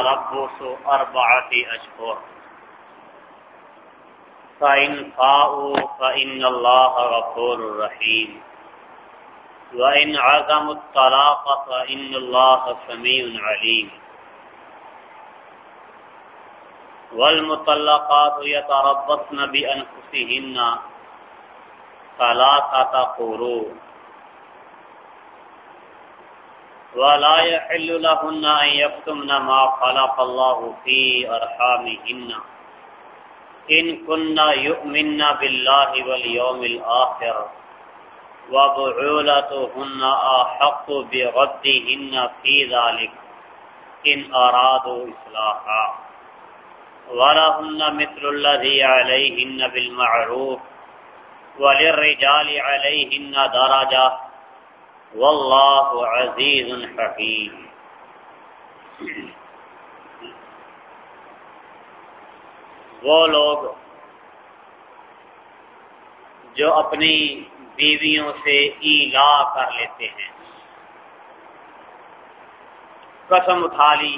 ربوس أربعة أشهر. فإن فاءوا فإن الله غفور رحيم. وإن عزموا الطلاق فإن الله سميع عليم. والمطلقات يتربصن بأنفسهن ثلاثة قروء ولا يحل لهن أن يكتمن ما خلق الله في أرحامهن. إن كنا يؤمن بالله واليوم الآخر وبعولتهن أحق بغدهن في ذلك إن أرادوا إصلاحا. ولهن مثل الذي عليهن بالمعروف وللرجال عليهن درجة واللہ عزیز حکیم۔ وہ لوگ جو اپنی بیویوں سے ایلا کر لیتے ہیں۔ قسم اٹھا لی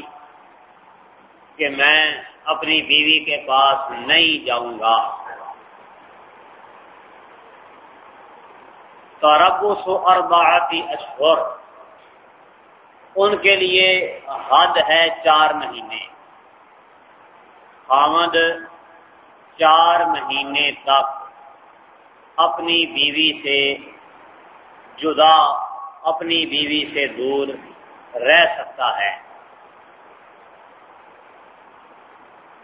کہ میں اپنی بیوی کے پاس نہیں جاؤں گا۔ تربس اربعاتی اشہر۔ ان کے لیے حد ہے چار مہینے۔ حامد چار مہینے تک اپنی بیوی سے جدا، اپنی بیوی سے دور رہ سکتا ہے۔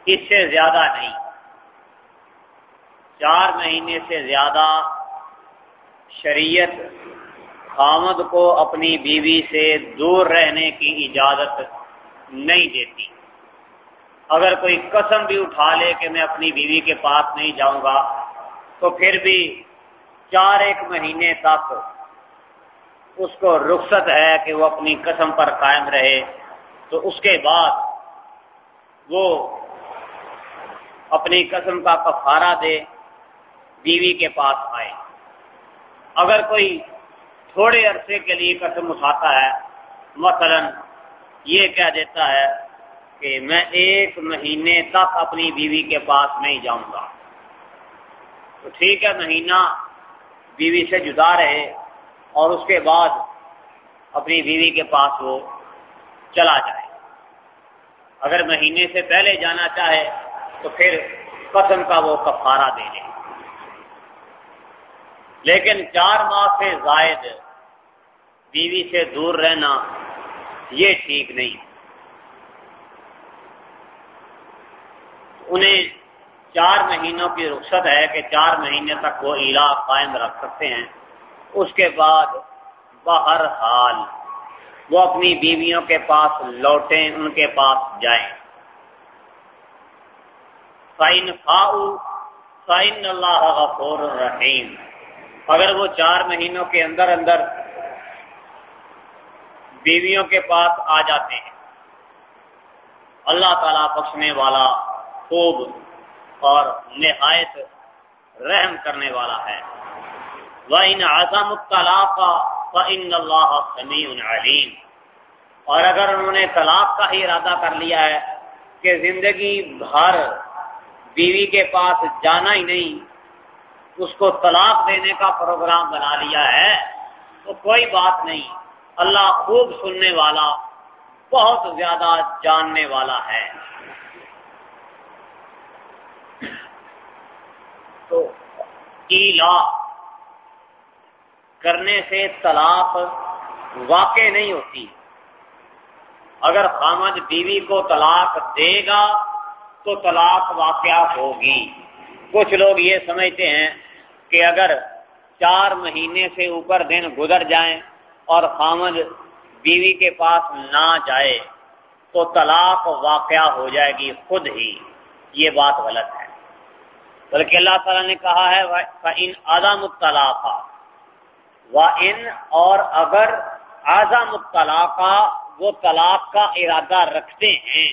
اس سے زیادہ نہیں۔ چار مہینے سے زیادہ شریعت خامد کو اپنی بیوی سے دور رہنے کی اجازت نہیں دیتی۔ اگر کوئی قسم بھی اٹھا لے کہ میں اپنی بیوی کے پاس نہیں جاؤں گا، تو پھر بھی چار ایک مہینے تک اس کو رخصت ہے کہ وہ اپنی قسم پر قائم رہے۔ تو اس کے بعد وہ اپنی قسم کا کفارہ دے بیوی کے پاس آئے۔ اگر کوئی تھوڑے عرصے کے لیے قسم اٹھاتا ہے، مثلا یہ کہہ دیتا ہے کہ میں ایک مہینے تک اپنی بیوی کے پاس نہیں جاؤں گا۔ تو ٹھیک ہے، مہینہ بیوی سے جدا رہے اور اس کے بعد اپنی بیوی کے پاس وہ چلا جائے۔ اگر مہینے سے پہلے جانا چاہے تو پھر قسم کا وہ کفارہ دے لے لیکن چار ماہ سے زائد بیوی سے دور رہنا یہ ٹھیک نہیں۔ انہیں چار مہینوں کی رخصت ہے کہ چار مہینے تک وہ علا قائم رکھ سکتے ہیں۔ اس کے بعد بہر حال وہ اپنی بیویوں کے پاس لوٹیں، ان کے پاس جائیں۔ سائن فاؤ سائن اللہ غفور رحیم اگر وہ چار مہینوں کے اندر اندر بیویوں کے پاس آ جاتے ہیں، اللہ تعالی بخشنے والا خوب اور نہایت رحم کرنے والا ہے۔ وہ ان اعظم طلاق ان اللہ سمیع علیم اور اگر انہوں نے طلاق کا ہی ارادہ کر لیا ہے کہ زندگی بھر بیوی کے پاس جانا ہی نہیں اس کو طلاق دینے کا پروگرام بنا لیا ہے، تو کوئی بات نہیں، اللہ خوب سننے والا، بہت زیادہ جاننے والا ہے۔ تو ایلا کرنے سے طلاق واقع نہیں ہوتی۔ اگر خامد بیوی کو طلاق دے گا، تو طلاق واقع ہوگی۔ کچھ لوگ یہ سمجھتے ہیں کہ اگر چار مہینے سے اوپر دن گزر جائیں اور خامد بیوی کے پاس نہ جائے تو طلاق واقع ہو جائے گی خود ہی۔ یہ بات غلط ہے۔ بلکہ اللہ تعالیٰ نے کہا ہے ان آزام الطلاق و ان اور اگر آزام الطلاق، وہ طلاق کا ارادہ رکھتے ہیں۔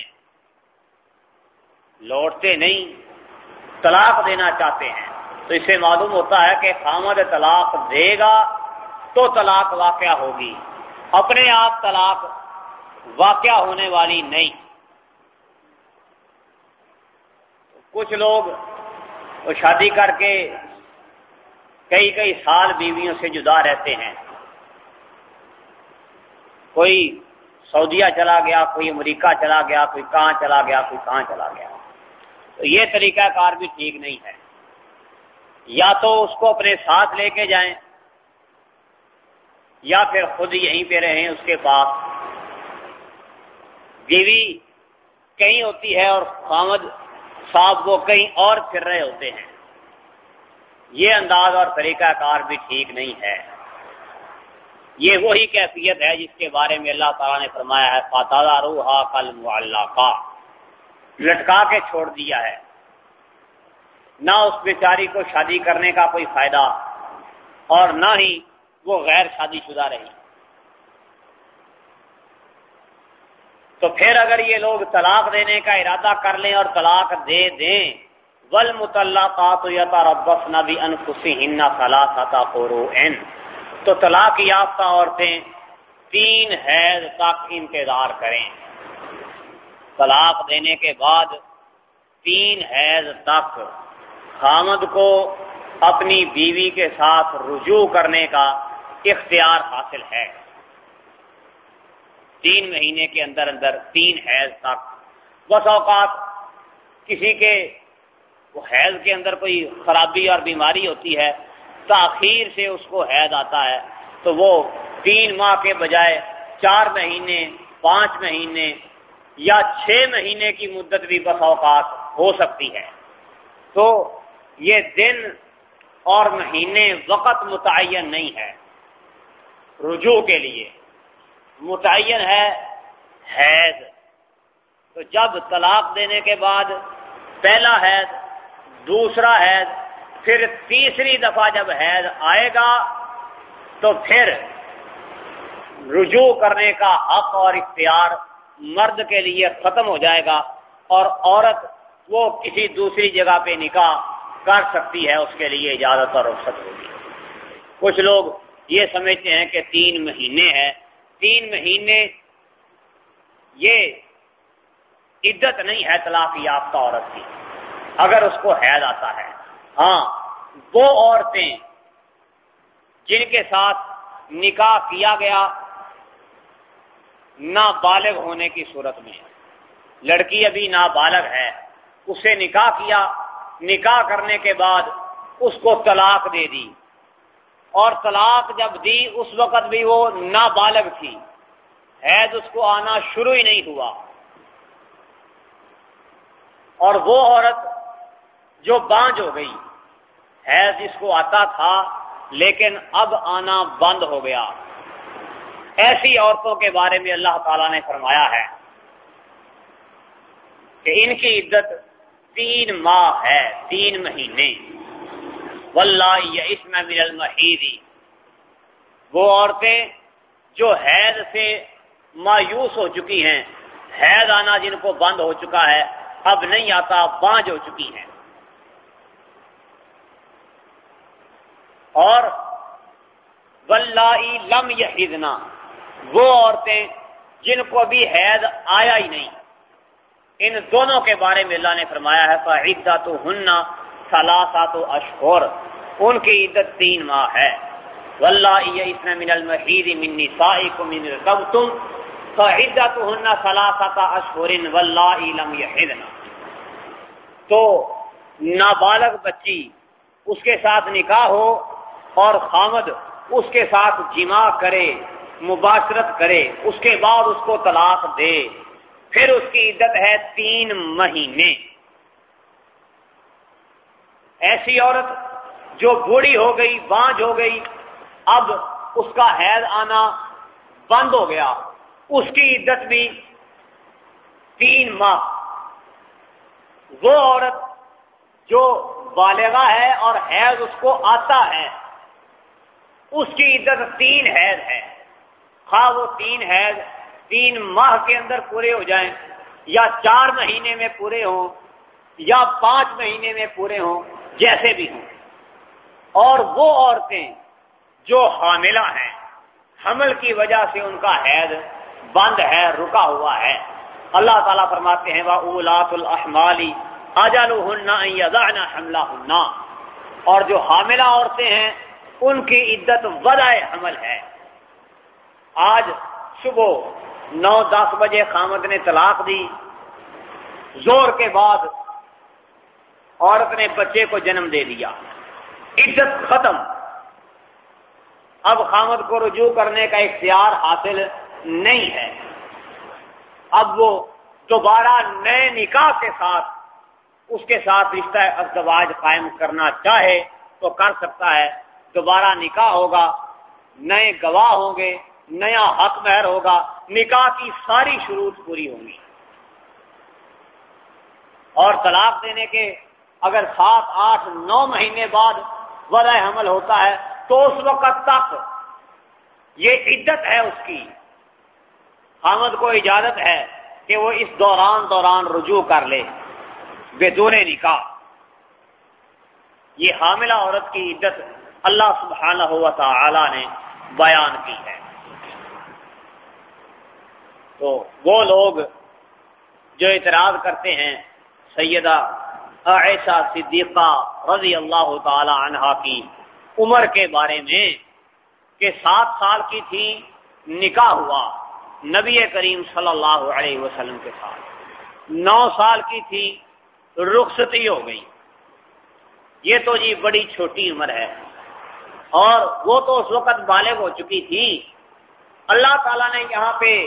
لوٹتے نہیں، طلاق دینا چاہتے ہیں۔ تو اسے معلوم ہوتا ہے کہ خامد طلاق دے گا تو طلاق واقع ہوگی۔ اپنے آپ طلاق واقع ہونے والی نہیں۔ کچھ لوگ وہ شادی کر کے کئی کئی سال بیویوں سے جدا رہتے ہیں۔ کوئی سعودیہ چلا گیا، کوئی امریکہ چلا گیا، کوئی کہاں چلا گیا، کوئی کہاں چلا گیا۔ تو یہ طریقہ کار بھی ٹھیک نہیں ہے۔ یا تو اس کو اپنے ساتھ لے کے جائیں، یا پھر خود یہیں پہ رہیں اس کے پاس۔ بیوی کہیں ہوتی ہے اور خامد صاحب وہ کہیں اور پھر رہے ہوتے ہیں۔ یہ انداز اور طریقہ کار بھی ٹھیک نہیں ہے۔ یہ وہی کیفیت ہے جس کے بارے میں اللہ تعالیٰ نے فرمایا ہے فاتح روحا کل کا لٹکا کے چھوڑ دیا ہے۔ نہ اس بیچاری کو شادی کرنے کا کوئی فائدہ اور نہ ہی وہ غیر شادی شدہ رہی۔ تو پھر اگر یہ لوگ طلاق دینے کا ارادہ کر لیں اور طلاق دے دیں ول مطلع کا نہ بھی انخوشی ہننا سلا تو طلاق یافتہ عورتیں تین حید تک انتظار کریں۔ طلاق دینے کے بعد تین حید تک خامد کو اپنی بیوی کے ساتھ رجوع کرنے کا اختیار حاصل ہے۔ تین مہینے کے اندر اندر تین حیض تک۔ بس اوقات کسی کے حیض کے اندر کوئی خرابی اور بیماری ہوتی ہے، تاخیر سے اس کو حید آتا ہے۔ تو وہ تین ماہ کے بجائے چار مہینے، پانچ مہینے یا چھ مہینے کی مدت بھی بس اوقات ہو سکتی ہے۔ تو یہ دن اور مہینے وقت متعین نہیں ہے۔ رجوع کے لیے۔ متعین ہے حید۔ تو جب طلاق دینے کے بعد پہلا حید، دوسرا حید، پھر تیسری دفعہ جب حید آئے گا، تو پھر رجوع کرنے کا حق اور اختیار مرد کے لیے ختم ہو جائے گا اور عورت وہ کسی دوسری جگہ پہ نکاح کر سکتی ہے، اس کے لیے اجازت اور رخصت ہوگی۔ کچھ لوگ یہ سمجھتے ہیں کہ تین مہینے ہیں تین مہینے یہ عدت نہیں ہے طلاق یافتہ عورت کی۔ اگر اس کو حید آتا ہے۔ ہاں وہ عورتیں جن کے ساتھ نکاح کیا گیا نابالغ ہونے کی صورت میں، لڑکی ابھی نابالغ ہے، اسے نکاح کیا نکاح کرنے کے بعد اس کو طلاق دے دی۔ اور طلاق جب دی، اس وقت بھی وہ نابالغ تھی۔ حید اس کو آنا شروع ہی نہیں ہوا۔ اور وہ عورت جو بانج ہو گئی۔ حیض جس کو آتا تھا، لیکن اب آنا بند ہو گیا۔ ایسی عورتوں کے بارے میں اللہ تعالی نے فرمایا ہے کہ ان کی عدت تین ماہ ہے، تین مہینے۔ واللہ اس میں من المحیدی وہ عورتیں جو حید سے مایوس ہو چکی ہیں، حید آنا جن کو بند ہو چکا ہے، اب نہیں آتا بانج ہو چکی ہیں۔ اور ولائی لم یحیدنا وہ عورتیں جن کو بھی حید آیا ہی نہیں۔ ان دونوں کے بارے میں اللہ نے فرمایا ہے فعدہ تو ہننا سلاسا تو اشہور ان کی عدت تین ماہ ہے۔ واللہ اس میں من المحید من نسائکم من رقبتم فعدہ تو ہننا سلاسا اشہور واللہ لم یحیدنا تو نابالغ بچی اس کے ساتھ نکاح ہو اور خامد اس کے ساتھ جمع کرے، مباشرت کرے، اس کے بعد اس کو طلاق دے۔ پھر اس کی عدت ہے تین مہینے۔ ایسی عورت جو بوڑھی ہو گئی بانج ہو گئی، اب اس کا حید آنا بند ہو گیا۔ اس کی عدت بھی تین ماہ۔ وہ عورت جو بالغا ہے اور حیض اس کو آتا ہے، اس کی عدت تین حید ہے۔ خواہ وہ تین حید تین ماہ کے اندر پورے ہو جائیں، یا چار مہینے میں پورے ہوں، یا پانچ مہینے میں پورے ہوں، جیسے بھی ہوں۔ اور وہ عورتیں جو حاملہ ہیں، حمل کی وجہ سے ان کا حید بند ہے، رکا ہوا ہے۔ اللہ تعالیٰ فرماتے ہیں وہ اولاد الحمالی آجالو ہننا حملہ ہننا اور جو حاملہ عورتیں ہیں، ان کی عدت ودائے حمل ہے۔ آج صبح نو دس بجے خامد نے طلاق دی۔ زور کے بعد عورت نے بچے کو جنم دے دیا۔ عزت ختم۔ اب خامد کو رجوع کرنے کا اختیار حاصل نہیں ہے۔ اب وہ دوبارہ نئے نکاح کے ساتھ اس کے ساتھ رشتہ ازدواج قائم کرنا چاہے تو کر سکتا ہے۔ دوبارہ نکاح ہوگا، نئے گواہ ہوں گے، نیا حق مہر ہوگا۔ نکاح کی ساری شروط پوری ہوں گی۔ اور طلاق دینے کے اگر سات، آٹھ، نو مہینے بعد وضع حمل ہوتا ہے، تو اس وقت تک یہ عدت ہے اس کی۔ حامد کو اجازت ہے کہ وہ اس دوران دوران رجوع کر لے بے نکاح۔ یہ حاملہ عورت کی عدت اللہ سبحانہ ہوا تھا نے بیان کی ہے۔ تو وہ لوگ جو اعتراض کرتے ہیں، سیدہ عائشہ صدیقہ رضی اللہ تعالی عنہا کی عمر کے بارے میں، کہ سات سال کی تھی، نکاح ہوا نبی کریم صلی اللہ علیہ وسلم کے ساتھ۔ نو سال کی تھی، رخصتی ہو گئی۔ یہ تو جی بڑی چھوٹی عمر ہے۔ اور وہ تو اس وقت بالغ ہو چکی تھی۔ اللہ تعالیٰ نے یہاں پہ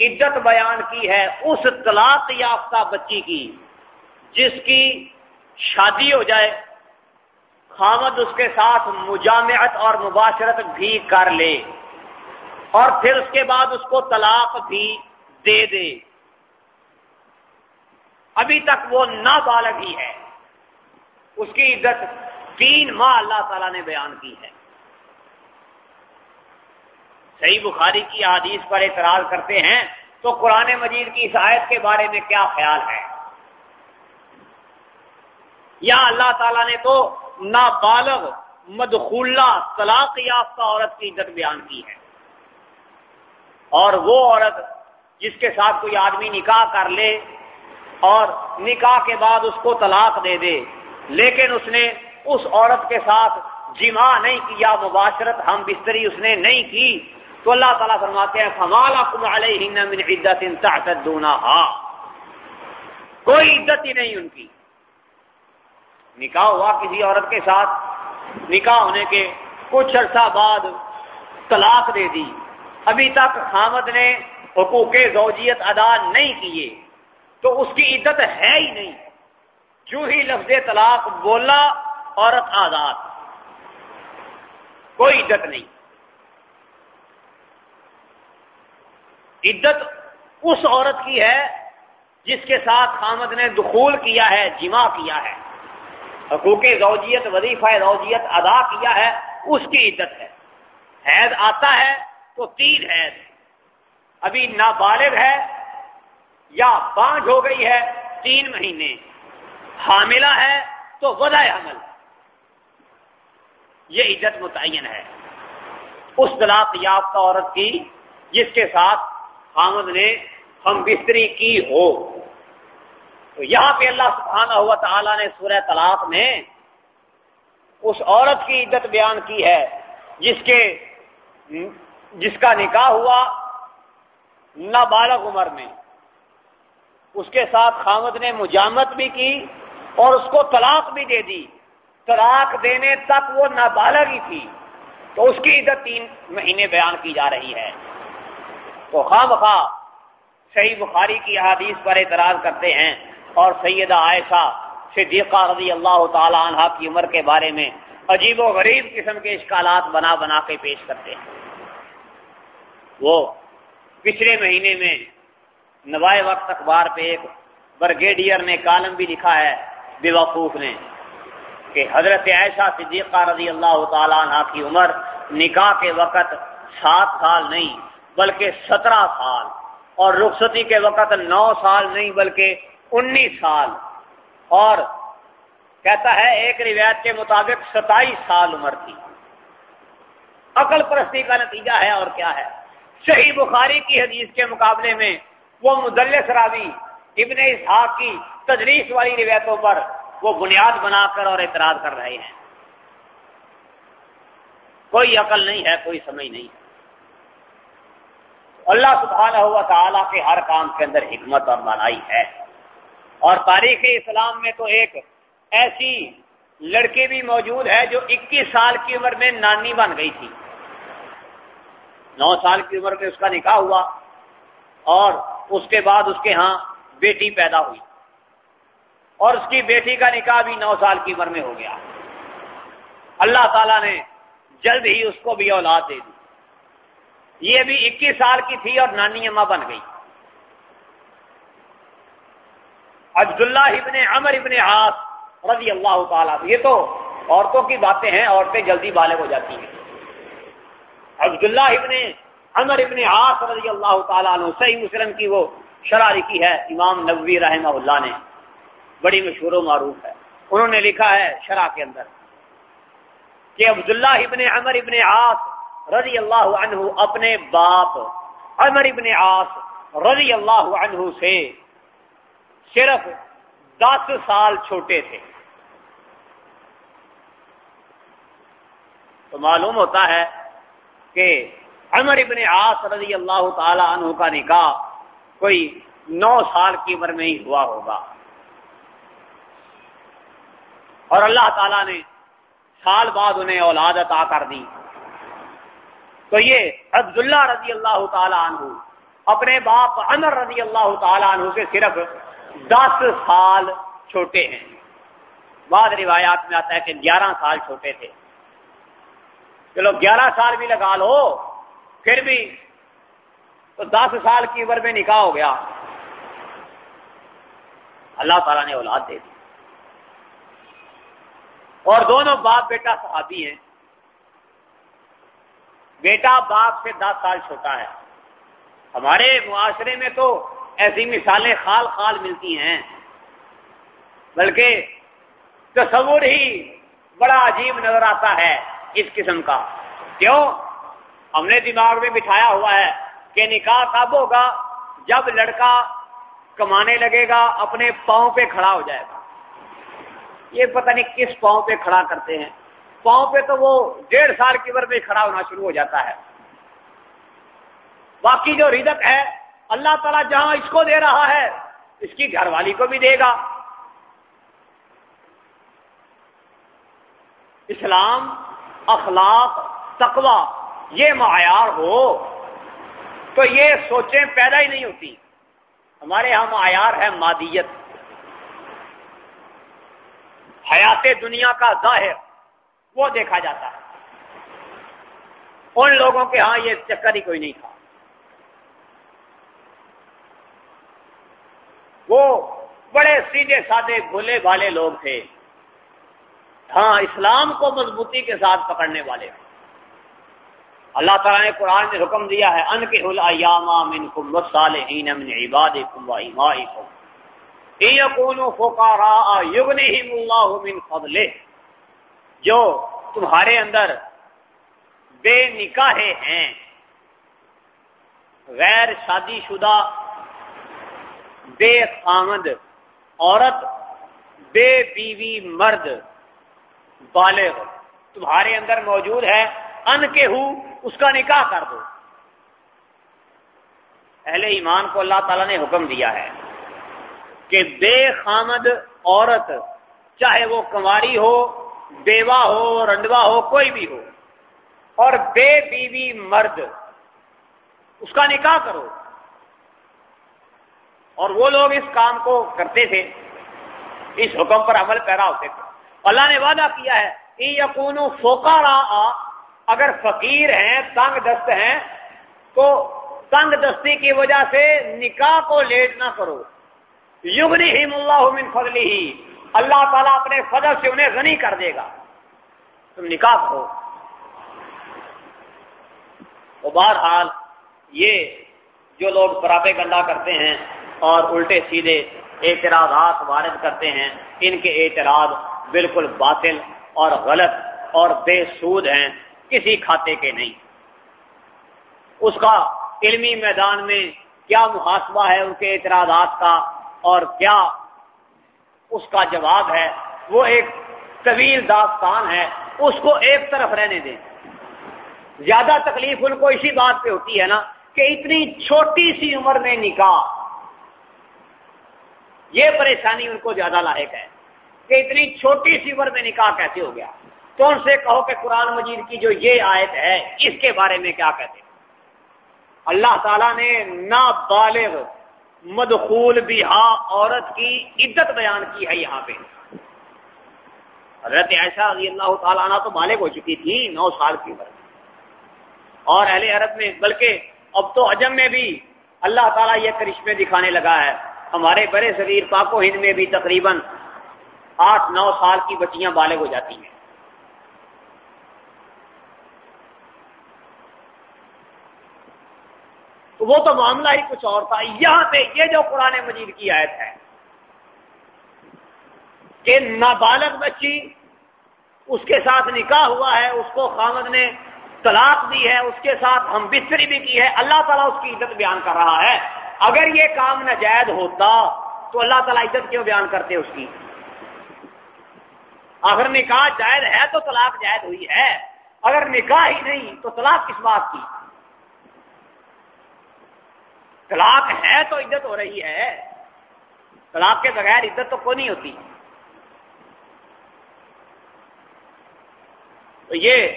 عزت بیان کی ہے، اس طلاق یافتہ بچی کی، جس کی شادی ہو جائے، خامد اس کے ساتھ مجامعت اور مباشرت بھی کر لے، اور پھر اس کے بعد اس کو طلاق بھی دے دے۔ ابھی تک وہ نابالغ ہی ہے۔ اس کی عزت تین ماہ اللہ تعالی نے بیان کی ہے۔ صحیح بخاری کی حدیث پر اعتراض کرتے ہیں تو قرآن مجید کی اس آیت کے بارے میں کیا خیال ہے؟ یا اللہ تعالیٰ نے تو نابالغ، مدخولہ طلاق یافتہ عورت کی عزت بیان کی ہے۔ اور وہ عورت جس کے ساتھ کوئی آدمی نکاح کر لے اور نکاح کے بعد اس کو طلاق دے دے، لیکن اس نے اس عورت کے ساتھ جمع نہیں کیا، مباشرت ہم بستری اس نے نہیں کی تو اللہ تعالیٰ فرماتے ہیں من عدت کوئی عدت ہی نہیں ان کی۔ نکاح ہوا کسی عورت کے ساتھ، نکاح ہونے کے کچھ عرصہ بعد طلاق دے دی۔ ابھی تک حامد نے حقوق زوجیت ادا نہیں کیے۔ تو اس کی عزت ہے ہی نہیں۔ جو ہی لفظ طلاق بولا، عورت آزاد۔ کوئی عزت نہیں۔ عدت اس عورت کی ہے جس کے ساتھ حامد نے دخول کیا ہے، جمع کیا ہے۔ حقوق زوجیت، وظیفہ زوجیت ادا کیا ہے، اس کی عدت ہے۔ حید آتا ہے تو تین حید ابھی نابالغ ہے یا پانچ ہو گئی ہے، تین مہینے۔ حاملہ ہے تو وضع حمل یہ عزت متعین ہے۔ اس طلاق یافتہ عورت کی جس کے ساتھ حامد نے ہم بستری کی ہو۔ تو یہاں پہ اللہ سبحانہ ہوا تعالیٰ نے سورہ طلاق میں اس عورت کی عدت بیان کی ہے، جس کے جس کا نکاح ہوا نابالغ عمر میں۔ اس کے ساتھ خامد نے مجامت بھی کی اور اس کو طلاق بھی دے دی۔ طلاق دینے تک وہ نابالغ ہی تھی۔ تو اس کی عدت تین مہینے بیان کی جا رہی ہے۔ تو خواہ بخواہ صحیح بخاری کی حادیث پر اعتراض کرتے ہیں اور سیدہ عائشہ صدیقہ رضی اللہ تعالی عنہ کی عمر کے بارے میں عجیب و غریب قسم کے اشکالات بنا بنا کے پیش کرتے ہیں۔ وہ پچھلے مہینے میں نوائے وقت اخبار پہ ایک برگیڈیئر نے کالم بھی لکھا ہے بے وقوف نے کہ حضرت عائشہ صدیقہ رضی اللہ تعالی عنہ کی عمر نکاح کے وقت سات سال نہیں بلکہ سترہ سال اور رخصتی کے وقت نو سال نہیں بلکہ انیس سال اور کہتا ہے ایک روایت کے مطابق ستائیس سال عمر تھی۔ عقل پرستی کا نتیجہ ہے اور کیا ہے؟ صحیح بخاری کی حدیث کے مقابلے میں وہ مدلس راوی ابن اسحاق کی تجریف والی روایتوں پر وہ بنیاد بنا کر اور اعتراض کر رہے ہیں۔ کوئی عقل نہیں ہے، کوئی سمجھ نہیں ہے۔ اللہ سبحانہ ہوا تعالیٰ کے ہر کام کے اندر حکمت اور بنائی ہے۔ اور تاریخ اسلام میں تو ایک ایسی لڑکی بھی موجود ہے جو اکیس سال کی عمر میں نانی بن گئی تھی۔ نو سال کی عمر میں اس کا نکاح ہوا اور اس کے بعد اس کے ہاں بیٹی پیدا ہوئی۔ اور اس کی بیٹی کا نکاح بھی نو سال کی عمر میں ہو گیا۔ اللہ تعالی نے جلد ہی اس کو بھی اولاد دے دی۔ یہ بھی اکیس سال کی تھی اور نانی اماں بن گئی۔ عبداللہ ابن عمر ابن عاص رضی اللہ تعالیٰ یہ تو عورتوں کی باتیں ہیں، عورتیں جلدی بالغ ہو جاتی ہیں۔ عبداللہ ابن عمر ابن عاص رضی اللہ تعالیٰ عنہ، صحیح مسلم کی وہ شرح لکھی ہے، امام نبوی رحمہ اللہ نے۔ بڑی مشہور و معروف ہے۔ انہوں نے لکھا ہے شرح کے اندر کہ عبداللہ ابن عمر ابن عاص رضی اللہ عنہ اپنے باپ عمر ابن عاص رضی اللہ عنہ سے صرف دس سال چھوٹے تھے۔ تو معلوم ہوتا ہے کہ عمر ابن عاص رضی اللہ تعالی عنہ کا نکاح کوئی نو سال کی عمر میں ہی ہوا ہوگا۔ اور اللہ تعالی نے سال بعد انہیں اولاد عطا کر دی۔ تو یہ عبداللہ رضی اللہ تعالی عنہ اپنے باپ عمر رضی اللہ تعالی عنہ سے صرف دس سال چھوٹے ہیں۔ بعد روایات میں آتا ہے کہ گیارہ سال چھوٹے تھے۔ چلو گیارہ سال بھی لگا لو، پھر بھی تو دس سال کی عمر میں نکاح ہو گیا۔ اللہ تعالیٰ نے اولاد دے دی۔ اور دونوں باپ بیٹا صحابی ہیں۔ بیٹا باپ سے دس سال چھوٹا ہے۔ ہمارے معاشرے میں تو ایسی مثالیں خال خال ملتی ہیں۔ بلکہ تصور ہی بڑا عجیب نظر آتا ہے اس قسم کا۔ کیوں؟ ہم نے دماغ میں بٹھایا ہوا ہے کہ نکاح کب ہوگا جب لڑکا کمانے لگے گا، اپنے پاؤں پہ کھڑا ہو جائے گا۔ یہ پتہ نہیں کس پاؤں پہ کھڑا کرتے ہیں۔ پاؤں پہ تو وہ ڈیڑھ سال کی عمر میں کھڑا ہونا شروع ہو جاتا ہے۔ باقی جو ردک ہے، اللہ تعالیٰ جہاں اس کو دے رہا ہے، اس کی گھر والی کو بھی دے گا۔ اسلام، اخلاق تقوا یہ معیار ہو تو یہ سوچیں پیدا ہی نہیں ہوتی۔ ہمارے یہاں معیار ہے مادیت۔ حیات دنیا کا ظاہر۔ وہ دیکھا جاتا ہے۔ ان لوگوں کے ہاں یہ چکر ہی کوئی نہیں تھا۔ وہ بڑے سیدھے سادے بھولے بھالے لوگ تھے۔ ہاں اسلام کو مضبوطی کے ساتھ پکڑنے والے۔ اللہ تعالیٰ نے قرآن نے حکم دیا ہے ان کے جو تمہارے اندر بے نکاح ہیں، غیر شادی شدہ، بے خامد، عورت، بے بیوی مرد، بالغ، تمہارے اندر موجود ہے، ان کے ہو، اس کا نکاح کر دو۔ اہل ایمان کو اللہ تعالیٰ نے حکم دیا ہے کہ بے خامد عورت، چاہے وہ کماری ہو بیوہ ہو، رنڈوا ہو، کوئی بھی ہو، اور بے بیوی مرد، اس کا نکاح کرو۔ اور وہ لوگ اس کام کو کرتے تھے، اس حکم پر عمل پیرا ہوتے تھے۔ اللہ نے وعدہ کیا ہے یقون فوکا اگر فقیر ہیں، تنگ دست ہیں، تو تنگ دستی کی وجہ سے نکاح کو لیٹ نہ کرو۔ یغنی ہی اللہ من فضلی ہی اللہ تعالیٰ اپنے فضل سے انہیں غنی کر دے گا۔ تم نکاح کرو۔ تو بہرحال یہ جو لوگ پراپے گنڈا کرتے ہیں اور الٹے سیدھے اعتراضات وارد کرتے ہیں، ان کے اعتراض بالکل باطل اور غلط اور بے سود ہیں، کسی کھاتے کے نہیں۔ اس کا علمی میدان میں کیا محاسبہ ہے ان کے اعتراضات کا اور کیا اس کا جواب ہے، وہ ایک طویل داستان ہے، اس کو ایک طرف رہنے دیں۔ زیادہ تکلیف ان کو اسی بات پہ ہوتی ہے نا کہ اتنی چھوٹی سی عمر میں نکاح۔ یہ پریشانی ان کو زیادہ لاحق ہے کہ اتنی چھوٹی سی عمر میں نکاح کیسے ہو گیا۔ تو ان سے کہو کہ قرآن مجید کی جو یہ آیت ہے، اس کے بارے میں کیا کہتے ہیں؟ اللہ تعالیٰ نے نابالغ مدخول بہا عورت کی عزت بیان کی ہے یہاں پہ۔ حضرت ایسا رضی اللہ تعالیٰ عنہ تو بالغ ہو چکی تھی نو سال کی عمر اور اہل عرب میں، بلکہ اب تو عجم میں بھی اللہ تعالیٰ یہ کرشمے دکھانے لگا ہے۔ ہمارے بڑے شریر پاک و ہند میں بھی تقریباً آٹھ نو سال کی بچیاں بالغ ہو جاتی ہیں۔ وہ تو معاملہ ہی کچھ اور تھا۔ یہاں پہ یہ جو قرآن مجید کی آیت ہے کہ نابالغ بچی، اس کے ساتھ نکاح ہوا ہے، اس کو خامد نے طلاق دی ہے، اس کے ساتھ ہم بستری بھی کی ہے۔ اللہ تعالیٰ اس کی عزت بیان کر رہا ہے۔ اگر یہ کام ناجائز ہوتا تو اللہ تعالیٰ عزت کیوں بیان کرتے اس کی؟ اگر نکاح جائز ہے تو طلاق جائز ہوئی ہے۔ اگر نکاح ہی نہیں تو طلاق کس بات کی؟ طلاق ہے تو عزت ہو رہی ہے۔ طلاق کے بغیر عزت تو کوئی نہیں ہوتی۔ تو یہ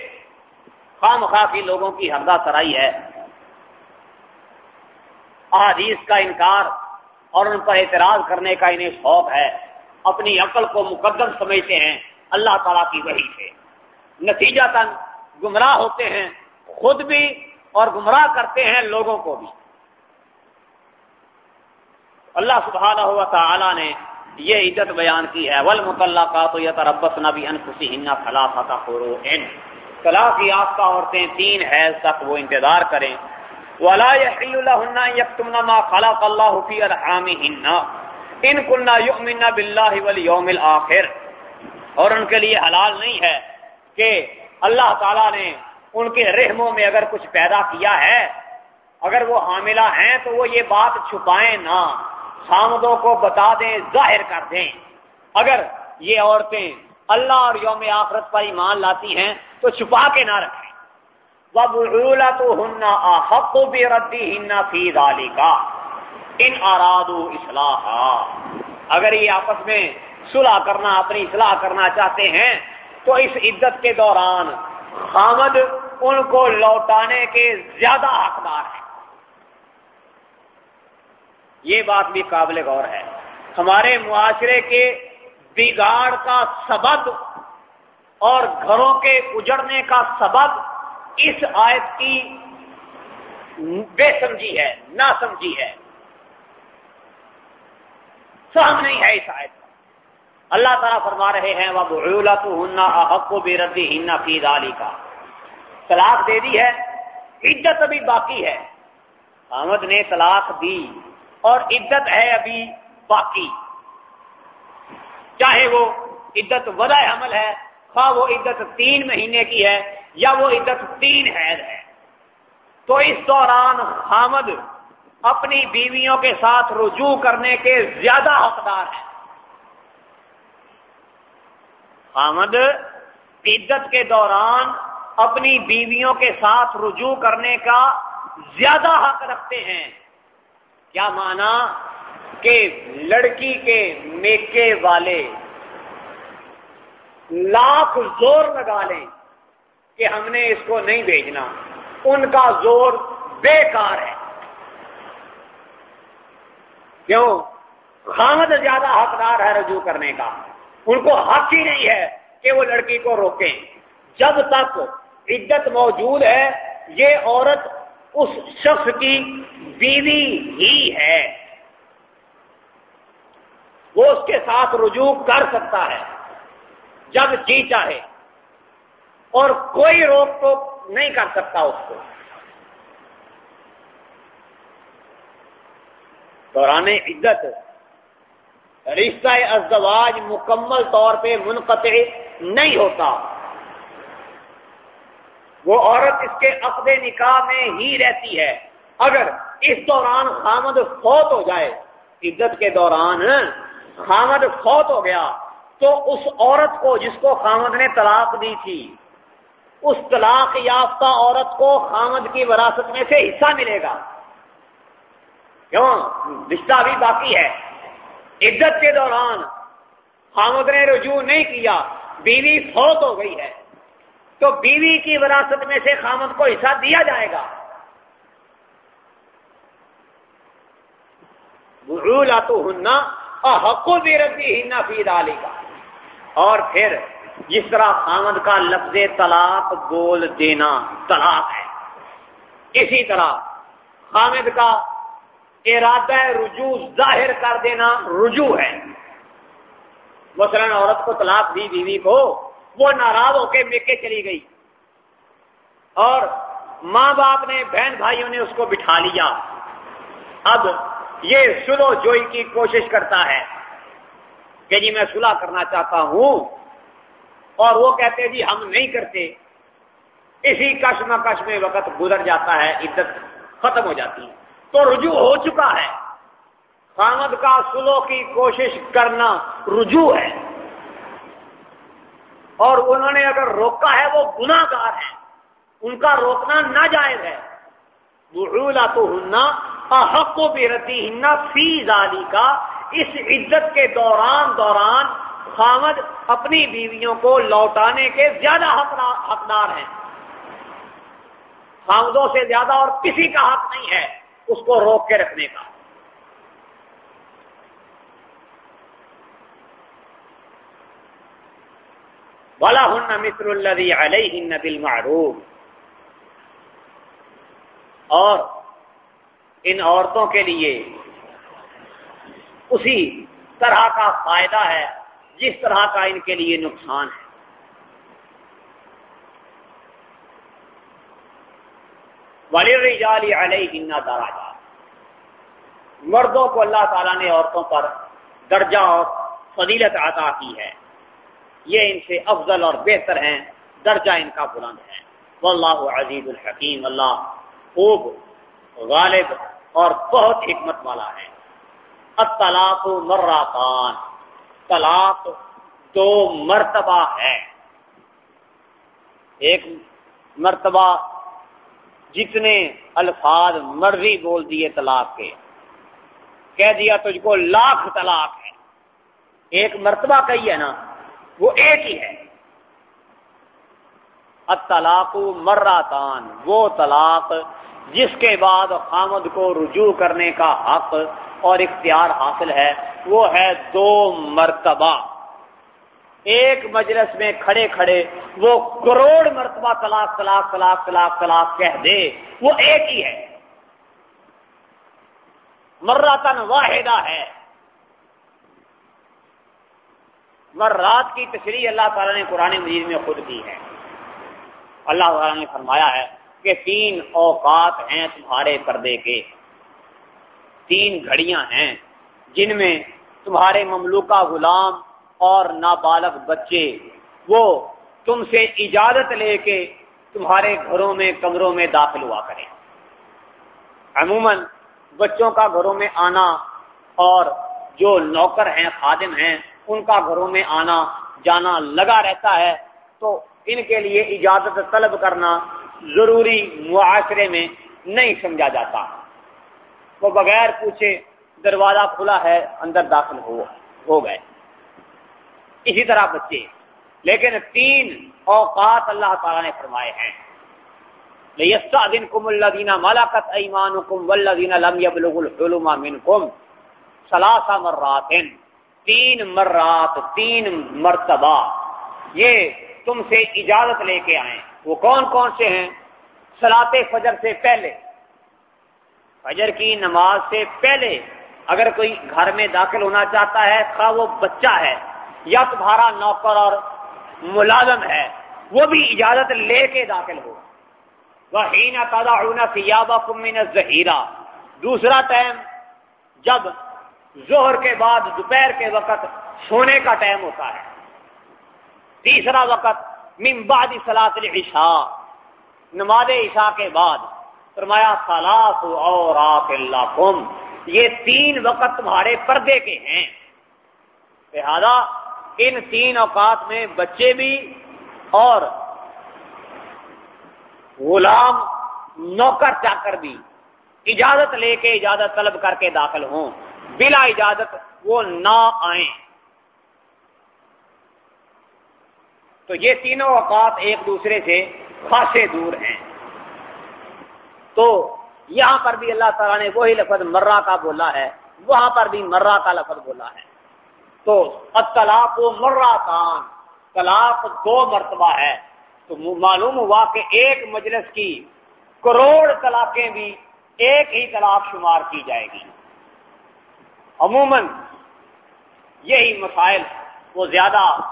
خواہ مخواہ کی لوگوں کی حردہ سرائی ہے۔ احادیث کا انکار اور ان پر اعتراض کرنے کا انہیں شوق ہے۔ اپنی عقل کو مقدم سمجھتے ہیں۔ اللہ تعالی کی وحی سے۔ نتیجہ تن گمراہ ہوتے ہیں۔ خود بھی اور گمراہ کرتے ہیں لوگوں کو بھی۔ اللہ سبحانہ ہوا تعالی نے یہ عزت بیان کی ہے ول مطلع کا تو یہ تربس نہ بھی انخوشی ہننا فلا فتح طلاق یافتہ عورتیں تین حیض تک وہ انتظار کریں۔ ولا يحل لهن يكتمن ما خلق الله في ارحامهن ان كنا يؤمن بالله واليوم الاخر اور ان کے لیے حلال نہیں ہے کہ اللہ تعالی نے ان کے رحموں میں اگر کچھ پیدا کیا ہے، اگر وہ حاملہ ہیں تو وہ یہ بات چھپائیں نہ۔ خامدوں کو بتا دیں، ظاہر کر دیں۔ اگر یہ عورتیں اللہ اور یوم آخرت پر ایمان لاتی ہیں، تو چھپا کے نہ رکھیں۔ حق بے ردی ہننا فی دالی کا ان اراد اصلاح اگر یہ آپس میں صلح کرنا، اپنی اصلاح کرنا چاہتے ہیں، تو اس عدت کے دوران خامد ان کو لوٹانے کے زیادہ حقدار ہیں۔ یہ بات بھی قابل غور ہے۔ ہمارے معاشرے کے بگاڑ کا سبب اور گھروں کے اجڑنے کا سبب اس آیت کی بے سمجھی ہے نہ سمجھی ہے۔ فہم نہیں ہے اس آیت کا۔ اللہ تعالیٰ فرما رہے ہیں وہ بولا تو ہننا حق و بے ردی ہننا فی علی کا طلاق دے دی ہے، عدت ابھی باقی ہے۔ احمد نے طلاق دی۔ اور عدت ہے ابھی باقی۔ چاہے وہ عدت ودا حمل ہے، خواہ وہ عدت تین مہینے کی ہے یا وہ عدت تین حید ہے۔ تو اس دوران حامد اپنی بیویوں کے ساتھ رجوع کرنے کے زیادہ حقدار ہے۔ حامد عدت کے دوران اپنی بیویوں کے ساتھ رجوع کرنے کا زیادہ حق رکھتے ہیں۔ کیا مانا کہ لڑکی کے میکے والے لاکھ زور لگا لیں کہ ہم نے اس کو نہیں بھیجنا۔ ان کا زور بیکار ہے۔ کیوں؟ خامد زیادہ حقدار ہے رجوع کرنے کا۔ ان کو حق ہی نہیں ہے کہ وہ لڑکی کو روکیں۔ جب تک عزت موجود ہے، یہ عورت اس شخص کی بیوی ہی ہے۔ وہ اس کے ساتھ رجوع کر سکتا ہے، جب جی چاہے۔ اور کوئی روک ٹوک نہیں کر سکتا اس کو۔ دوران عزت، رشتہ ازدواج مکمل طور پہ منقطع نہیں ہوتا۔ وہ عورت اس کے عقد نکاح میں ہی رہتی ہے۔ اگر اس دوران خامد فوت ہو جائے عدت کے دوران خامد فوت ہو گیا۔ تو اس عورت کو جس کو خامد نے طلاق دی تھی، اس طلاق یافتہ عورت کو خامد کی وراثت میں سے حصہ ملے گا۔ کیوں؟ رشتہ بھی باقی ہے۔ عزت کے دوران خامد نے رجوع نہیں کیا، بیوی فوت ہو گئی ہے۔ تو بیوی کی وراثت میں سے خامد کو حصہ دیا جائے گا۔ تو ہننا اور حقو بھی ہننا فی ڈالی کا اور پھر جس طرح خامد کا لفظ طلاق بول دینا طلاق ہے. اسی طرح خامد کا ارادہ رجوع ظاہر کر دینا رجوع ہے. مثلا عورت کو طلاق دی بیوی کو، وہ ناراض ہو کے میکے چلی گئی. اور ماں باپ نے بہن بھائیوں نے اس کو بٹھا لیا. اب یہ سلو جوئی کی کوشش کرتا ہے کہ جی میں سلح کرنا چاہتا ہوں اور وہ کہتے جی ہم نہیں کرتے، اسی کشم کش میں وقت گزر جاتا ہے، عدت ختم ہو جاتی ہے۔ تو رجوع ہو چکا ہے۔ خامد کا سلو کی کوشش کرنا رجوع ہے۔ اور انہوں نے اگر روکا ہے، وہ گناگار ہے۔ ان کا روکنا ناجائز ہے۔ بولا تو ہننا حق و بےرتی ہننا فی زالی کا اس عزت کے دوران دوران خامد اپنی بیویوں کو لوٹانے کے زیادہ حقدار ہیں۔ خامدوں سے زیادہ اور کسی کا حق نہیں ہے اس کو روک کے رکھنے کا۔ والا ہن مصر الدی علیہ دل معروف اور ان عورتوں کے لیے اسی طرح کا فائدہ ہے، جس طرح کا ان کے لیے نقصان ہے۔ ولی علیہ دراجات مردوں کو اللہ تعالیٰ نے عورتوں پر درجہ اور فضیلت عطا کی ہے۔ یہ ان سے افضل اور بہتر ہیں، درجہ ان کا بلند ہے۔ واللہ عزیز الحکیم، اللہ خوب غالب اور بہت حکمت والا ہے۔ الطلاق مراتان طلاق دو مرتبہ ہے۔ ایک مرتبہ جتنے الفاظ مرضی بول دیے طلاق کے۔ کہہ دیا تجھ کو لاکھ طلاق ہے۔ ایک مرتبہ کہی ہے نا، وہ ایک ہی ہے۔ اطلاق مراتان وہ طلاق جس کے بعد خامد کو رجوع کرنے کا حق اور اختیار حاصل ہے، وہ ہے دو مرتبہ۔ ایک مجلس میں کھڑے کھڑے وہ کروڑ مرتبہ طلاق طلاق طلاق طلاق طلاق کہہ دے، وہ ایک ہی ہے۔ مراتن واحدہ ہے۔ مرات کی تشریح اللہ تعالیٰ نے قرآن مجید میں خود کی ہے۔ اللہ تعالیٰ نے فرمایا ہے کہ تین اوقات ہیں تمہارے پردے کے۔ تین گھڑیاں ہیں جن میں تمہارے مملوکہ غلام اور نابالغ بچے، وہ تم سے اجازت لے کے تمہارے گھروں میں کمروں میں داخل ہوا کریں۔ عموماً بچوں کا گھروں میں آنا اور جو نوکر ہیں، خادم ہیں، ان کا گھروں میں آنا، جانا لگا رہتا ہے تو ان کے لیے اجازت طلب کرنا ضروری معاشرے میں نہیں سمجھا جاتا۔ وہ بغیر پوچھے دروازہ کھلا ہے، اندر داخل ہو ہو گئے۔ اسی طرح بچے۔ لیکن تین اوقات اللہ تعالی نے فرمائے ہیں۔ دن کم اللہ دینا مالاکت ایمان کم ولدین لم یبلغ الحلم من کم سلاسا مرات۔ تین مرات، تین مرتبہ۔ یہ تم سے اجازت لے کے آئے۔ وہ کون کون سے ہیں؟ سلاط فجر سے پہلے۔ فجر کی نماز سے پہلے اگر کوئی گھر میں داخل ہونا چاہتا ہے، خواہ وہ بچہ ہے یا تمہارا نوکر اور ملازم ہے، وہ بھی اجازت لے کے داخل ہو۔ وہ ہونا سیابہ کمین ظہیرہ دوسرا ٹائم جب زہر کے بعد دوپہر کے وقت سونے کا ٹائم ہوتا ہے۔ تیسرا وقت بعد سلاط عشاء نماز عشاء کے بعد۔ فرمایا سلاس اور یہ تین وقت تمہارے پردے کے ہیں۔ لہذا، ان تین اوقات میں بچے بھی اور غلام نوکر چا کر بھی اجازت لے کے اجازت طلب کر کے داخل ہوں۔ بلا اجازت وہ نہ آئیں۔ تو یہ تینوں اوقات ایک دوسرے سے خاصے دور ہیں۔ تو یہاں پر بھی اللہ تعالیٰ نے وہی لفظ مرہ کا بولا ہے، وہاں پر بھی مرہ کا لفظ بولا ہے۔ تو اطلاق و مرہ کان طلاق دو مرتبہ ہے۔ تو معلوم ہوا کہ ایک مجلس کی کروڑ طلاقیں بھی ایک ہی طلاق شمار کی جائے گی۔ عموماً یہی مسائل وہ زیادہ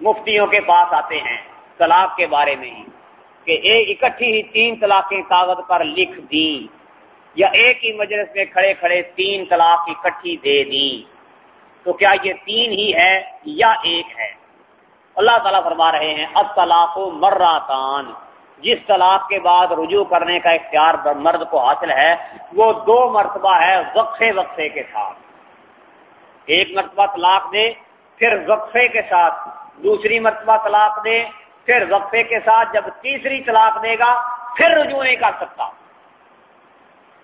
مفتیوں کے پاس آتے ہیں طلاق کے بارے میں ہی، کہ ایک اکٹھی ہی تین طلاقیں کاغذ پر لکھ دی یا ایک ہی مجلس میں کھڑے کھڑے تین طلاق اکٹھی دے دی تو کیا یہ تین ہی ہے یا ایک ہے؟ اللہ تعالیٰ فرما رہے ہیں اب طلاق و مراتان جس طلاق کے بعد رجوع کرنے کا اختیار مرد کو حاصل ہے، وہ دو مرتبہ ہے وقفے وقفے کے ساتھ۔ ایک مرتبہ طلاق دے پھر وقفے کے ساتھ دوسری مرتبہ طلاق دے، پھر وقفے کے ساتھ جب تیسری طلاق دے گا، پھر رجوع نہیں کر سکتا۔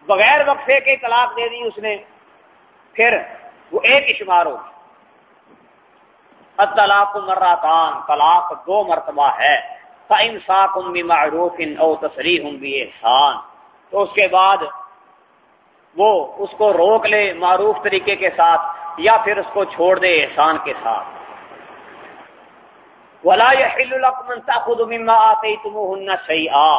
بغیر وقفے کے طلاق دے دی اس نے، پھر وہ ایک اشمار ہوگی۔ طلاق مراتان طلاق دو مرتبہ ہے۔ معروف او تصریح بھی احسان تو اس کے بعد وہ اس کو روک لے معروف طریقے کے ساتھ۔ یا پھر اس کو چھوڑ دے احسان کے ساتھ۔ ولا خود مما آتے تم صحیح آ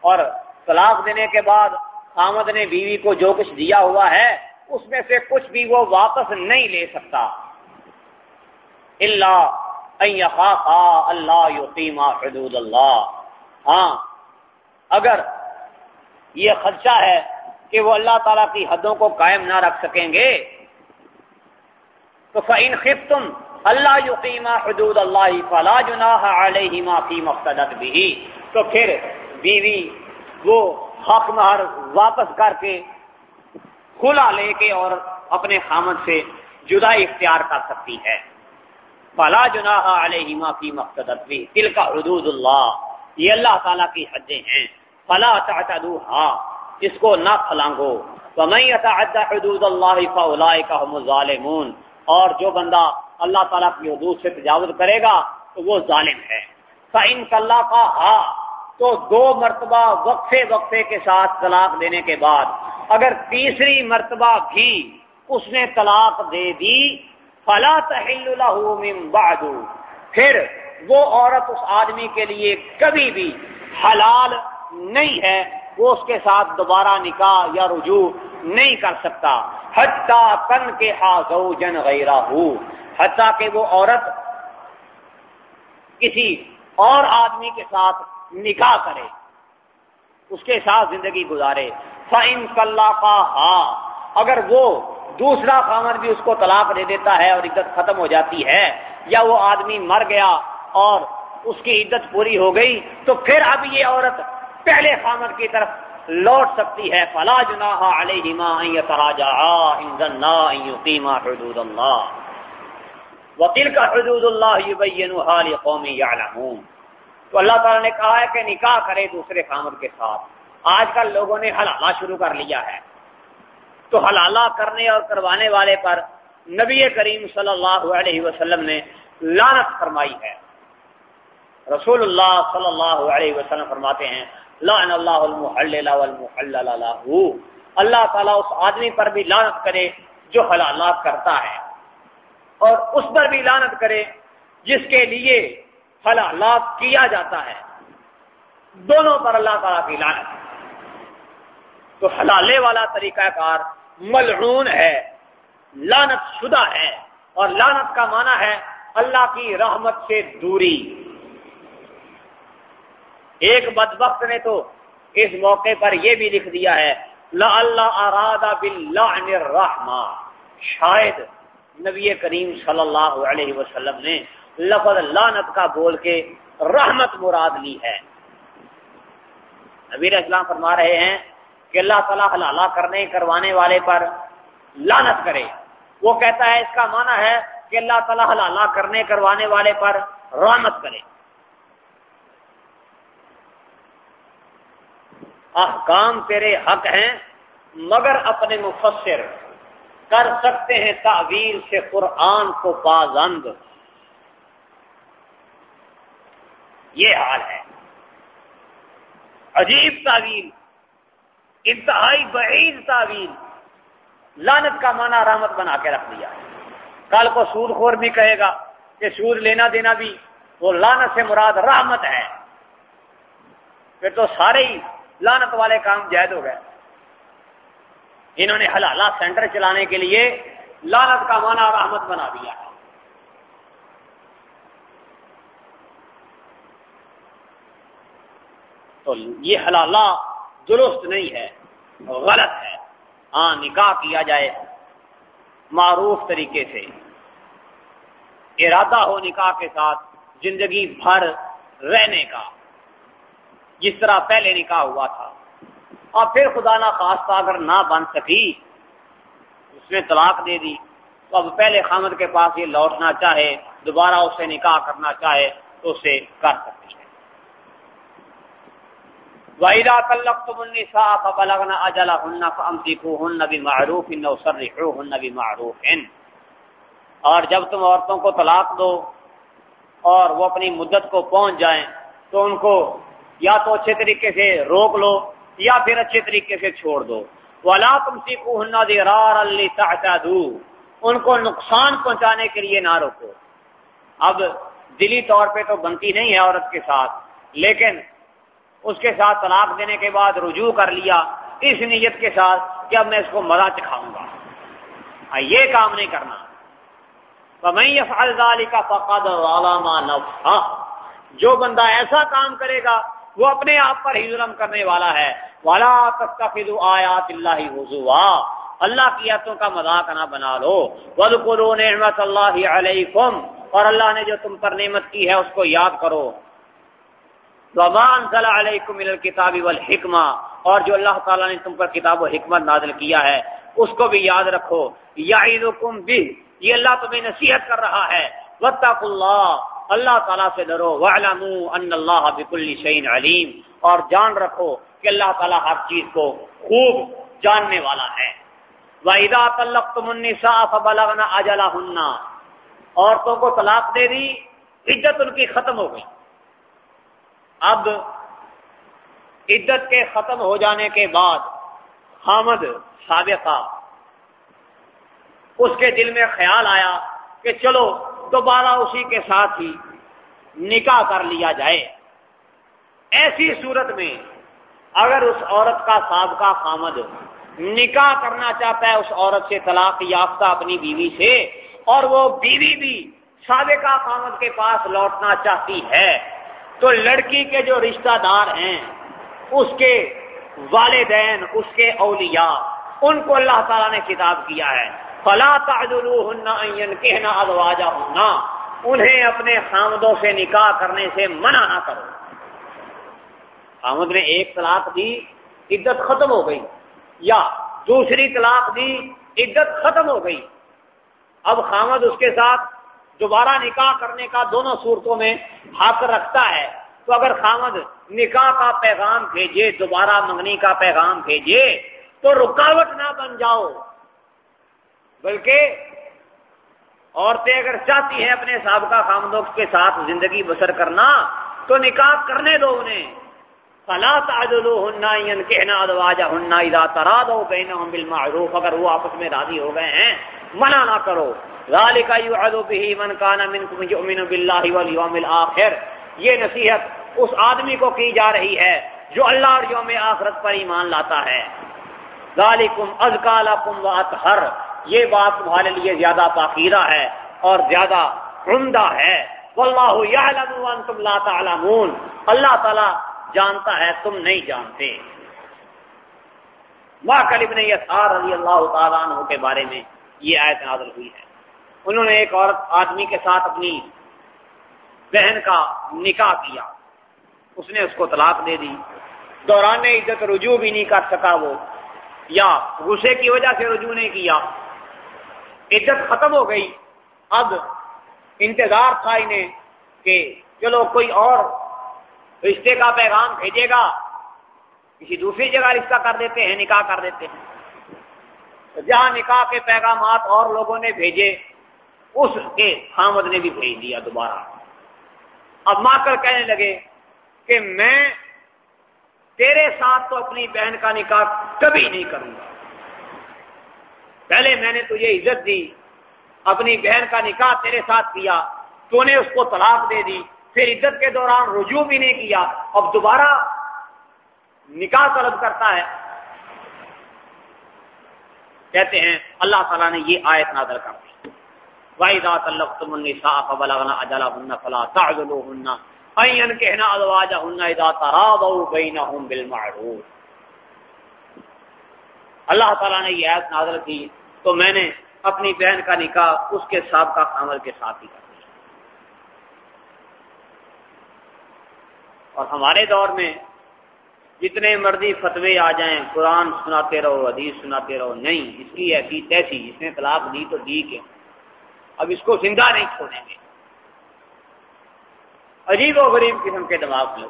اور طلاق دینے کے بعد آمد نے بیوی کو جو کچھ دیا ہوا ہے، اس میں سے کچھ بھی وہ واپس نہیں لے سکتا۔ اللہ اللہ یقیمہ حدود اللہ ہاں اگر یہ خدشہ ہے کہ وہ اللہ تعالی کی حدوں کو قائم نہ رکھ سکیں گے تو فعین خف تم اللہ یقیمہ حدود اللہ فلا جناح علیہ فی مقتدت بھی تو پھر بیوی وہ حق مہر واپس کر کے کھلا لے کے اور اپنے خامد سے جدا اختیار کر سکتی ہے۔ فلا جناح علیہ فی مقتدت بھی دل کا حدود اللہ یہ اللہ تعالیٰ کی حدیں ہیں۔ فلا تعتدوها۔ اس کو نہ پھلانگو۔ ومن يتعدى حدود الله فاولئك هم الظالمون۔ اور جو بندہ اللہ تعالیٰ کی حدود سے تجاوز کرے گا تو وہ ظالم ہے۔ فان کلا کا ہا تو دو مرتبہ وقفے وقفے کے ساتھ طلاق دینے کے بعد اگر تیسری مرتبہ بھی اس نے طلاق دے دی، فلا تحل له من بعد۔ پھر وہ عورت اس آدمی کے لیے کبھی بھی حلال نہیں ہے، وہ اس کے ساتھ دوبارہ نکاح یا رجوع نہیں کر سکتا۔ حتیٰ کن کے ہاضو جن غیرہ ہو حتیٰ کہ وہ عورت کسی اور آدمی کے ساتھ نکاح کرے، اس کے ساتھ زندگی گزارے۔ فائن کلّا کا ہاں اگر وہ دوسرا خامر بھی اس کو طلاق دے دیتا ہے اور عدت ختم ہو جاتی ہے، یا وہ آدمی مر گیا اور اس کی عدت پوری ہو گئی، تو پھر اب یہ عورت پہلے خامر کی طرف لوٹ سکتی ہے، فلا جناح علیہما ان تراجا ان حدود اللہ۔ وکیل کا حدود اللہ یبینها لقوم یعلمون۔ تو اللہ تعالی نے کہا ہے کہ نکاح کرے دوسرے خامر کے ساتھ۔ آج کل لوگوں نے حلالہ شروع کر لیا ہے۔ تو حلالہ کرنے اور کروانے والے پر نبی کریم صلی اللہ علیہ وسلم نے لانت فرمائی ہے۔ رسول اللہ صلی اللہ علیہ وسلم فرماتے ہیں لعن اللہ المحلل والمحلل له۔ اللہ تعالیٰ اس آدمی پر بھی لانت کرے جو حلالات کرتا ہے۔ اور اس پر بھی لانت کرے جس کے لیے حلالات کیا جاتا ہے۔ دونوں پر اللہ تعالیٰ کی لانت تو حلالے والا طریقہ کار ملعون ہے لانت شدہ ہے۔ اور لانت کا معنی ہے اللہ کی رحمت سے دوری۔ ایک بد نے تو اس موقع پر یہ بھی لکھ دیا ہے لا اللہ ارادہ باللہ شاید نبی کریم صلی اللہ علیہ وسلم نے لفظ لانت کا بول کے رحمت مراد لی ہے۔ نبی اسلام فرما رہے ہیں کہ اللہ تعالیٰ حلالہ کرنے، کروانے والے پر لانت کرے۔ وہ کہتا ہے اس کا معنی ہے کہ اللہ تعالیٰ حلالہ کرنے، کروانے والے پر رحمت کرے۔ احکام تیرے حق ہیں، مگر اپنے مفسر کر سکتے ہیں تعویل سے قرآن کو پازند یہ حال ہے۔ عجیب تعویل، انتہائی بعید تعویل۔ لانت کا معنی رحمت بنا کے رکھ دیا۔ کل کو سود خور بھی کہے گا کہ سود لینا دینا بھی، وہ لانت سے مراد رحمت ہے۔ پھر تو سارے ہی لانت والے کام جائد ہو گئے۔ انہوں نے حلالہ سینٹر چلانے کے لیے لانت کا معنی رحمت بنا دیا۔ ہے تو یہ حلالہ درست نہیں ہے، غلط ہے۔ ہاں نکاح کیا جائے معروف طریقے سے۔ ارادہ ہو نکاح کے ساتھ زندگی بھر رہنے کا۔ جس طرح پہلے نکاح ہوا تھا۔ اور پھر خدا نہ خاص اگر نہ بن سکی، اس نے طلاق دے دی۔ تو اب پہلے خامد کے پاس یہ لوٹنا چاہے، دوبارہ اسے نکاح کرنا چاہے، تو اسے کر سکتی ہے وَإِذَا طَلَّقْتُمُ النِّسَاءَ فَبَلَغْنَ أَجَلَهُنَّ فَأَمْسِكُوهُنَّ بِمَعْرُوفٍ أَوْ سَرِّحُوهُنَّ بِمَعْرُوفٍ۔ اور جب تم عورتوں کو طلاق دو اور وہ اپنی مدت کو پہنچ جائیں، تو ان کو یا تو اچھے طریقے سے روک لو، یا پھر اچھے طریقے سے چھوڑ دو۔ ولا تم سیکھو ان کو نقصان پہنچانے کے لیے نہ روکو۔ اب دلی طور پہ تو بنتی نہیں ہے عورت کے ساتھ، لیکن اس کے ساتھ طلاق دینے کے بعد رجوع کر لیا اس نیت کے ساتھ کہ اب میں اس کو مزہ چکھاؤں گا۔ یہ کام نہیں کرنا۔ میں فلداری کا فقاد جو بندہ ایسا کام کرے گا وہ اپنے آپ پر ہی ظلم کرنے والا ہے۔ والا تک آیات اللہ وضو اللہ کی آتوں کا مذاق نہ بنا لو۔ ود نعمت اللہ علیکم اور اللہ نے جو تم پر نعمت کی ہے اس کو یاد کرو۔ ومان صلی علیکم الکتاب والحکمہ اور جو اللہ تعالیٰ نے تم پر کتاب و حکمت نازل کیا ہے، اس کو بھی یاد رکھو۔ یا بھی یہ اللہ تمہیں نصیحت کر رہا ہے۔ وطق اللہ اللہ تعالیٰ سے ڈرو۔ ان اللہ بکل شعین علیم اور جان رکھو کہ اللہ تعالیٰ ہر چیز کو خوب جاننے والا ہے۔ واحدہ تلق تم فبلغنا اجلا ہننا عورتوں کو طلاق دے دی عزت ان کی ختم ہو گئی۔ اب عزت کے ختم ہو جانے کے بعد حامد سابقہ اس کے دل میں خیال آیا کہ چلو دوبارہ اسی کے ساتھ ہی نکاح کر لیا جائے۔ ایسی صورت میں اگر اس عورت کا سابقہ خامد نکاح کرنا چاہتا ہے، اس عورت سے طلاق یافتہ اپنی بیوی سے، اور وہ بیوی بھی سابقہ خامد کے پاس لوٹنا چاہتی ہے، تو لڑکی کے جو رشتہ دار ہیں، اس کے والدین، اس کے اولیاء، ان کو اللہ تعالیٰ نے کتاب کیا ہے۔ فلا تعجلوهن کہنا ادواجا ہونا انہیں اپنے خامدوں سے نکاح کرنے سے منع نہ کرو۔ خامد نے ایک طلاق دی، عدت ختم ہو گئی۔ یا دوسری طلاق دی، عدت ختم ہو گئی۔ اب خامد اس کے ساتھ دوبارہ نکاح کرنے کا دونوں صورتوں میں حق رکھتا ہے۔ تو اگر خامد نکاح کا پیغام بھیجے، دوبارہ منگنی کا پیغام بھیجے، تو رکاوٹ نہ بن جاؤ۔ بلکہ عورتیں اگر چاہتی ہیں اپنے سابقہ خامدوں کے ساتھ زندگی بسر کرنا، تو نکاح کرنے دو انہیں۔ فلا تعدلوهن کہنا ادواجا ہننا اذا ترادوا بینهم بالمعروف۔ اگر وہ آپس میں راضی ہو گئے ہیں، منع نہ کرو۔ ذالک یعذ به من کان منکم یؤمن بالله والیوم الاخر یہ نصیحت اس آدمی کو کی جا رہی ہے جو اللہ اور یوم آخرت پر ایمان لاتا ہے۔ ذالکم ازکا لکم واطہر یہ بات تمہارے لیے زیادہ پاکیرہ ہے اور زیادہ عمدہ ہے۔ واللہ یعلم وانتم لا تعلمون۔ اللہ تعالی جانتا ہے، تم نہیں جانتے۔ ماکل ابن یسار رضی اللہ تعالیٰ عنہ کے بارے میں یہ آیت نازل ہوئی ہے۔ انہوں نے ایک عورت، آدمی کے ساتھ اپنی بہن کا نکاح کیا۔ اس نے اس کو طلاق دے دی۔ دوران عزت رجوع بھی نہیں کر سکا وہ، یا غصے کی وجہ سے رجوع نہیں کیا۔ عزت ختم ہو گئی، اب انتظار تھا انہیں کہ چلو کوئی اور رشتے کا پیغام بھیجے گا، کسی دوسری جگہ رشتہ کر دیتے ہیں، نکاح کر دیتے ہیں۔ جہاں نکاح کے پیغامات اور لوگوں نے بھیجے، اس کے خامد نے بھی بھیج دیا دوبارہ۔ اب ماں کر کہنے لگے کہ میں تیرے ساتھ تو اپنی بہن کا نکاح کبھی نہیں کروں گا۔ پہلے میں نے تجھے عزت دی، اپنی بہن کا نکاح تیرے ساتھ کیا، تو نے اس کو طلاق دے دی، پھر عزت کے دوران رجوع بھی نہیں کیا، اب دوبارہ نکاح طلب کرتا ہے۔ کہتے ہیں، اللہ تعالیٰ نے یہ آیت نازل کر دی۔ واحد اللہ تم النساء فبلغنا اجلهن فلا تعذلوهن ان کہنا ازواجهن اذا تراضوا بينهم بالمعروف۔ اللہ تعالیٰ نے یہ آیت نازل کی تو میں نے اپنی بہن کا نکاح اس کے سابقہ خامل کے ساتھ ہی کر دیا۔ اور ہمارے دور میں جتنے مرضی فتوے آ جائیں، قرآن سناتے رہو، حدیث سناتے رہو، نہیں، اس کی حقیقت ایسی اس نے طلاق دی تو دی کیوں اب اس کو زندہ نہیں چھوڑیں گے۔ عجیب و غریب قسم کے دماغ میں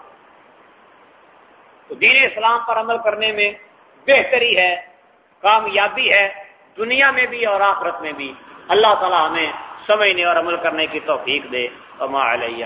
تو دین اسلام پر عمل کرنے میں بہتری ہے۔ کامیابی ہے دنیا میں بھی اور آخرت میں بھی۔ اللہ تعالیٰ ہمیں سمجھنے اور عمل کرنے کی توفیق دے۔ علیہ